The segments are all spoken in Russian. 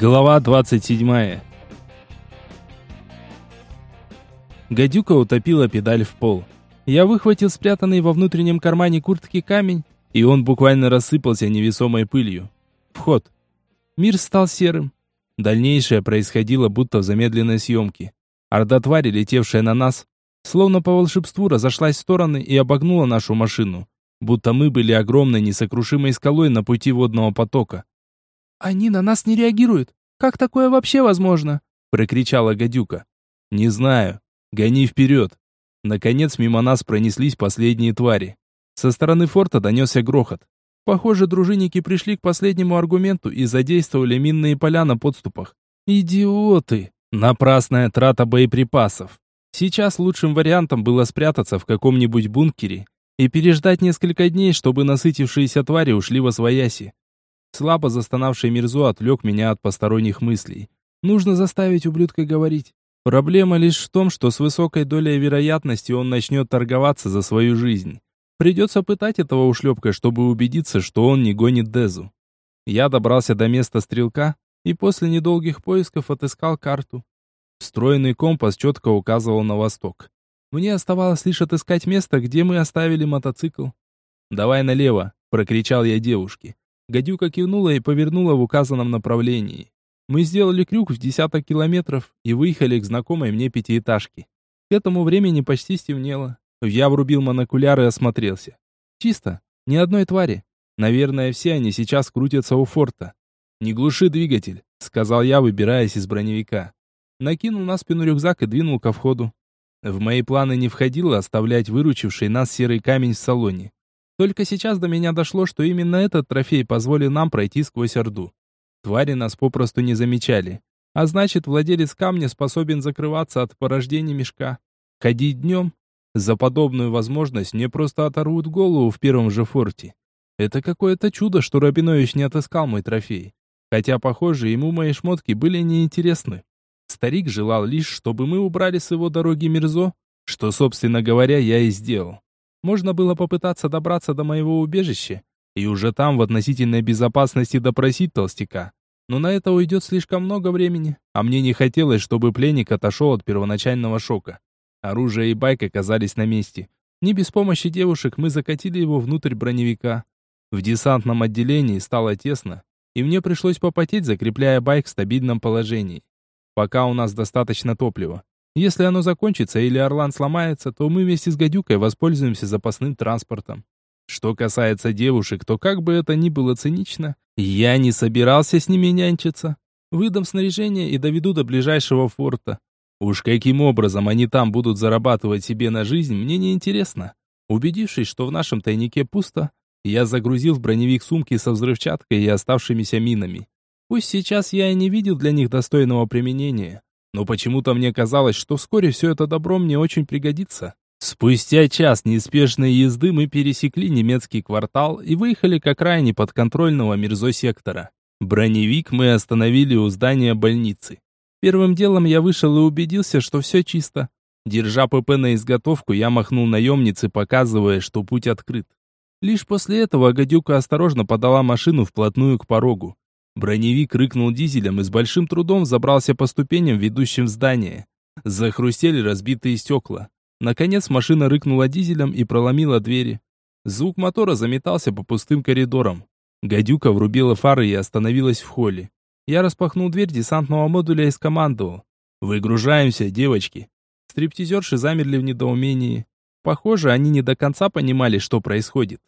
Глава 27. Гадюка утопила педаль в пол. Я выхватил спрятанный во внутреннем кармане куртки камень, и он буквально рассыпался невесомой пылью. Вход. Мир стал серым. Дальнейшее происходило будто в замедленной съемке. Орда твари, летевшая на нас, словно по волшебству разошлась в стороны и обогнула нашу машину, будто мы были огромной несокрушимой скалой на пути водного потока. «Они на нас не реагируют. Как такое вообще возможно?» прокричала гадюка. «Не знаю. Гони вперед!» Наконец мимо нас пронеслись последние твари. Со стороны форта донесся грохот. Похоже, дружинники пришли к последнему аргументу и задействовали минные поля на подступах. Идиоты! Напрасная трата боеприпасов. Сейчас лучшим вариантом было спрятаться в каком-нибудь бункере и переждать несколько дней, чтобы насытившиеся твари ушли во свояси. Слабо застонавший Мирзо отвлек меня от посторонних мыслей. Нужно заставить ублюдка говорить. Проблема лишь в том, что с высокой долей вероятности он начнет торговаться за свою жизнь. Придется пытать этого ушлепка, чтобы убедиться, что он не гонит Дезу. Я добрался до места стрелка и после недолгих поисков отыскал карту. Встроенный компас четко указывал на восток. Мне оставалось лишь отыскать место, где мы оставили мотоцикл. «Давай налево!» — прокричал я девушке. Гадюка кивнула и повернула в указанном направлении. Мы сделали крюк в десяток километров и выехали к знакомой мне пятиэтажке. К этому времени почти стемнело. Я врубил монокуляр и осмотрелся. Чисто, ни одной твари. Наверное, все они сейчас крутятся у форта. «Не глуши двигатель», — сказал я, выбираясь из броневика. Накинул на спину рюкзак и двинул ко входу. В мои планы не входило оставлять выручивший нас серый камень в салоне. Только сейчас до меня дошло, что именно этот трофей позволил нам пройти сквозь Орду. Твари нас попросту не замечали. А значит, владелец камня способен закрываться от порождений мешка. Ходить днем? За подобную возможность мне просто оторвут голову в первом же форте. Это какое-то чудо, что Рабинович не отыскал мой трофей. Хотя, похоже, ему мои шмотки были неинтересны. Старик желал лишь, чтобы мы убрали с его дороги Мирзо, что, собственно говоря, я и сделал. Можно было попытаться добраться до моего убежища и уже там в относительной безопасности допросить толстяка. Но на это уйдет слишком много времени, а мне не хотелось, чтобы пленник отошел от первоначального шока. Оружие и байк оказались на месте. Не без помощи девушек мы закатили его внутрь броневика. В десантном отделении стало тесно, и мне пришлось попотеть, закрепляя байк в стабильном положении. Пока у нас достаточно топлива. Если оно закончится или Орлан сломается, то мы вместе с гадюкой воспользуемся запасным транспортом. Что касается девушек, то как бы это ни было цинично, я не собирался с ними нянчиться. Выдам снаряжение и доведу до ближайшего форта. Уж каким образом они там будут зарабатывать себе на жизнь, мне не интересно. Убедившись, что в нашем тайнике пусто, я загрузил в броневик сумки со взрывчаткой и оставшимися минами. Пусть сейчас я и не видел для них достойного применения, но почему-то мне казалось, что вскоре все это добро мне очень пригодится. Спустя час неспешной езды мы пересекли немецкий квартал и выехали к окраине подконтрольного Мирзо-сектора. Броневик мы остановили у здания больницы. Первым делом я вышел и убедился, что все чисто. Держа ПП на изготовку, я махнул наемнице, показывая, что путь открыт. Лишь после этого гадюка осторожно подала машину вплотную к порогу. Броневик рыкнул дизелем и с большим трудом забрался по ступеням, ведущим в здание. Захрустели разбитые стекла. Наконец машина рыкнула дизелем и проломила двери. Звук мотора заметался по пустым коридорам. Гадюка врубила фары и остановилась в холле. Я распахнул дверь десантного модуля и скомандовал. «Выгружаемся, девочки!» Стриптизерши замерли в недоумении. Похоже, они не до конца понимали, что происходит.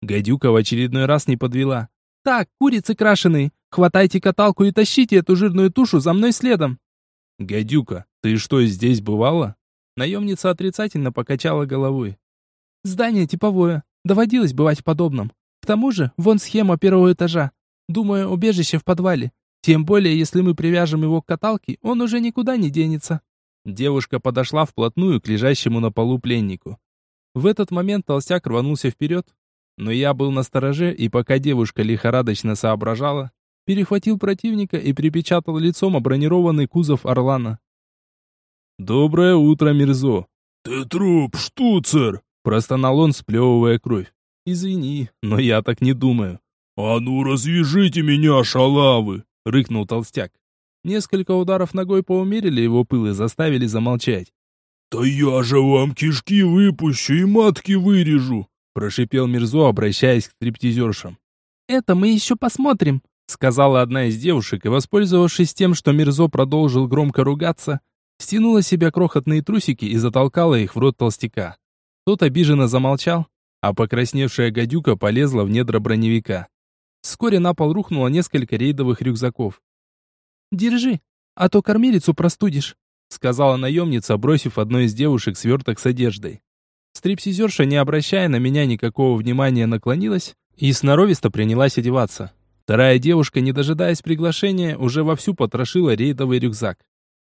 Гадюка в очередной раз не подвела. «Так, курицы крашеные, хватайте каталку и тащите эту жирную тушу за мной следом!» «Гадюка, ты что, здесь бывала?» Наемница отрицательно покачала головой. «Здание типовое. Доводилось бывать в подобном. К тому же, вон схема первого этажа. Думаю, убежище в подвале. Тем более, если мы привяжем его к каталке, он уже никуда не денется». Девушка подошла вплотную к лежащему на полу пленнику. В этот момент толстяк рванулся вперед, но я был на стороже, и пока девушка лихорадочно соображала, перехватил противника и припечатал лицом о бронированный кузов Орлана. «Доброе утро, Мирзо!» «Ты труп, штуцер!» – простонал он, сплевывая кровь. «Извини, но я так не думаю». «А ну развяжите меня, шалавы!» — рыкнул толстяк. Несколько ударов ногой поумерили его пыл и заставили замолчать. «Да я же вам кишки выпущу и матки вырежу!» — прошипел Мирзо, обращаясь к стриптизершам. «Это мы еще посмотрим», — сказала одна из девушек, и, воспользовавшись тем, что Мирзо продолжил громко ругаться, стянула себя крохотные трусики и затолкала их в рот толстяка. Тот обиженно замолчал, а покрасневшая гадюка полезла в недра броневика. Вскоре на пол рухнуло несколько рейдовых рюкзаков. «Держи, а то кормилицу простудишь», сказала наемница, бросив одной из девушек сверток с одеждой. Стрипсизерша, не обращая на меня никакого внимания, наклонилась и сноровисто принялась одеваться. Вторая девушка, не дожидаясь приглашения, уже вовсю потрошила рейдовый рюкзак.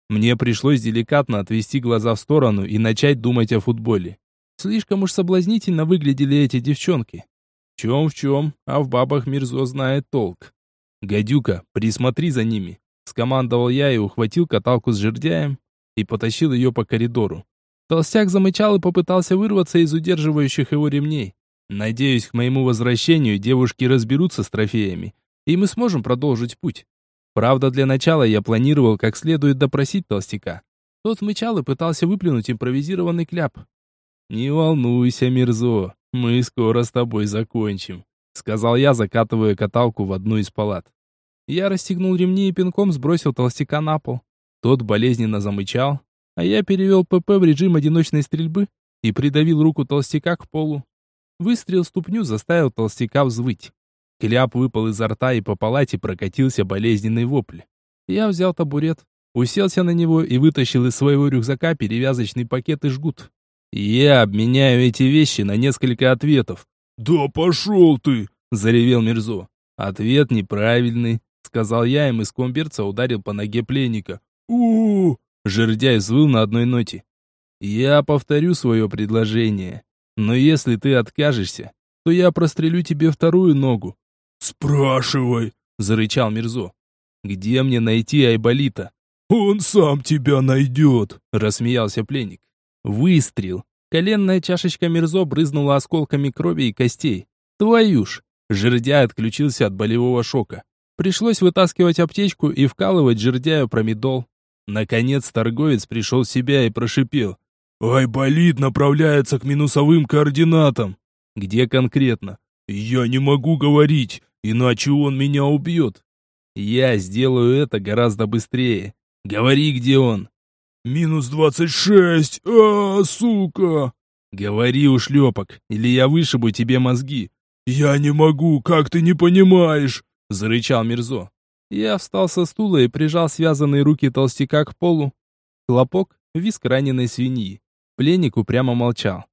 Мне пришлось деликатно отвести глаза в сторону и начать думать о футболе. Слишком уж соблазнительно выглядели эти девчонки. В чем в чем, а в бабах Мирзо знает толк. «Гадюка, присмотри за ними», — скомандовал я и ухватил каталку с жердяем и потащил ее по коридору. Толстяк замычал и попытался вырваться из удерживающих его ремней. Надеюсь, к моему возвращению девушки разберутся с трофеями, и мы сможем продолжить путь. Правда, для начала я планировал как следует допросить толстяка. Тот мычал и пытался выплюнуть импровизированный кляп. «Не волнуйся, Мирзо, мы скоро с тобой закончим», сказал я, закатывая каталку в одну из палат. Я расстегнул ремни и пинком сбросил толстяка на пол. Тот болезненно замычал, а я перевел ПП в режим одиночной стрельбы и придавил руку толстяка к полу. Выстрел ступню заставил толстяка взвыть. Кляп выпал изо рта и по палате прокатился болезненный вопль. Я взял табурет, уселся на него и вытащил из своего рюкзака перевязочный пакет и жгут. Я обменяю эти вещи на несколько ответов. «Да пошел ты!» — заревел Мирзо. «Ответ неправильный», — сказал я, и мыском берца ударил по ноге пленника. у, -у, -у Жердяй взвыл на одной ноте. «Я повторю свое предложение, но если ты откажешься, то я прострелю тебе вторую ногу». «Спрашивай», — зарычал Мирзо. «Где мне найти Айболита?» «Он сам тебя найдет», — рассмеялся пленник. Выстрел. Коленная чашечка Мирзо брызнула осколками крови и костей. Твою ж! Жердяй отключился от болевого шока. Пришлось вытаскивать аптечку и вкалывать жердяю промедол. Наконец торговец пришел в себя и прошипел. «Айболит направляется к минусовым координатам». «Где конкретно?» «Я не могу говорить, иначе он меня убьет». «Я сделаю это гораздо быстрее. Говори, где он». «Минус двадцать шесть! а, сука!» «Говори, ушлепок, или я вышибу тебе мозги». «Я не могу, как ты не понимаешь?» — зарычал Мирзо. Я встал со стула и прижал связанные руки толстяка к полу. Хлопок, виск раненой свиньи. Пленник упрямо молчал.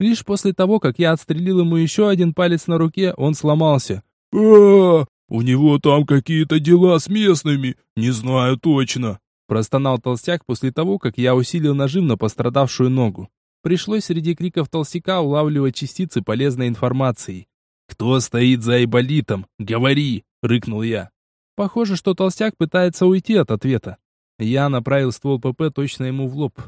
Лишь после того, как я отстрелил ему еще один палец на руке, он сломался. А, У него там какие-то дела с местными, не знаю точно. Простонал толстяк после того, как я усилил нажим на пострадавшую ногу. Пришлось среди криков толстяка улавливать частицы полезной информации. «Кто стоит за Айболитом? Говори!» — рыкнул я. Похоже, что толстяк пытается уйти от ответа. Я направил ствол ПП точно ему в лоб.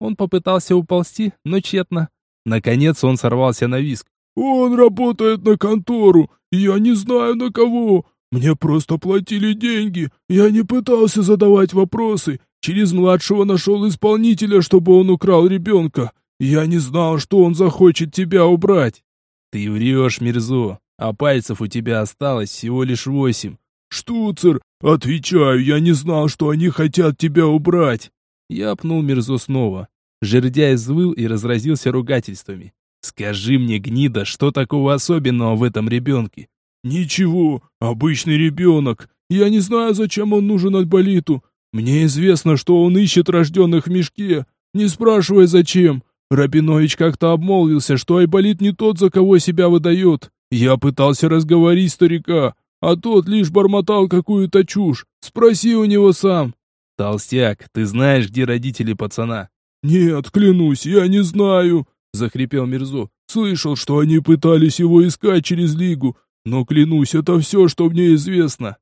Он попытался уползти, но тщетно. Наконец он сорвался на виск. «Он работает на контору, я не знаю на кого. Мне просто платили деньги, я не пытался задавать вопросы. Через младшего нашел исполнителя, чтобы он украл ребенка. Я не знал, что он захочет тебя убрать». «Ты врешь, Мирзо, а пальцев у тебя осталось всего лишь восемь. «Штуцер, отвечаю, я не знал, что они хотят тебя убрать!» Я пнул Мирзо снова. Жердяй взвыл и разразился ругательствами. «Скажи мне, гнида, что такого особенного в этом ребенке?» «Ничего, обычный ребенок. Я не знаю, зачем он нужен Альболиту. Мне известно, что он ищет рожденных в мешке. Не спрашивай, зачем. Рабинович как-то обмолвился, что Айболит не тот, за кого себя выдает. Я пытался разговорить старика, а тот лишь бормотал какую-то чушь. Спроси у него сам. Толстяк, ты знаешь, где родители пацана? Нет, клянусь, я не знаю, захрипел Мирзо. Слышал, что они пытались его искать через лигу, но клянусь, это все, что мне известно.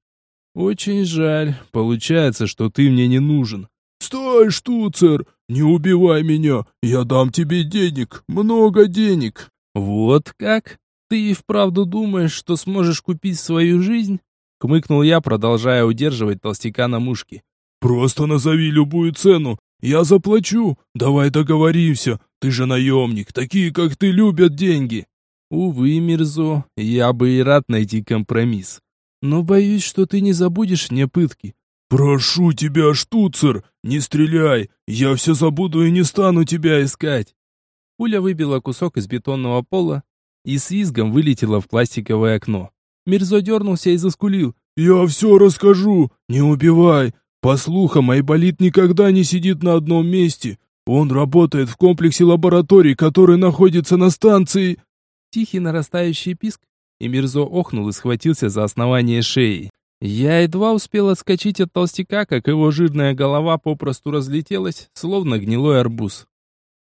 Очень жаль. Получается, что ты мне не нужен. Стой, штуцер, не убивай меня. Я дам тебе денег, много денег. Вот как? Ты и вправду думаешь, что сможешь купить свою жизнь? Кмыкнул я, продолжая удерживать толстяка на мушке. «Просто назови любую цену, я заплачу. Давай договоримся. Ты же наемник, такие, как ты, любят деньги». Увы, Мирзо, я бы и рад найти компромисс. Но боюсь, что ты не забудешь мне пытки. «Прошу тебя, штуцер, не стреляй, я все забуду и не стану тебя искать». Пуля выбила кусок из бетонного пола и с визгом вылетела в пластиковое окно. Мирзо дернулся и заскулил. «Я все расскажу, не убивай. По слухам, Айболит никогда не сидит на одном месте. Он работает в комплексе лабораторий, который находится на станции...» Тихий нарастающий писк, и Мирзо охнул и схватился за основание шеи. Я едва успел отскочить от толстяка, как его жирная голова попросту разлетелась, словно гнилой арбуз.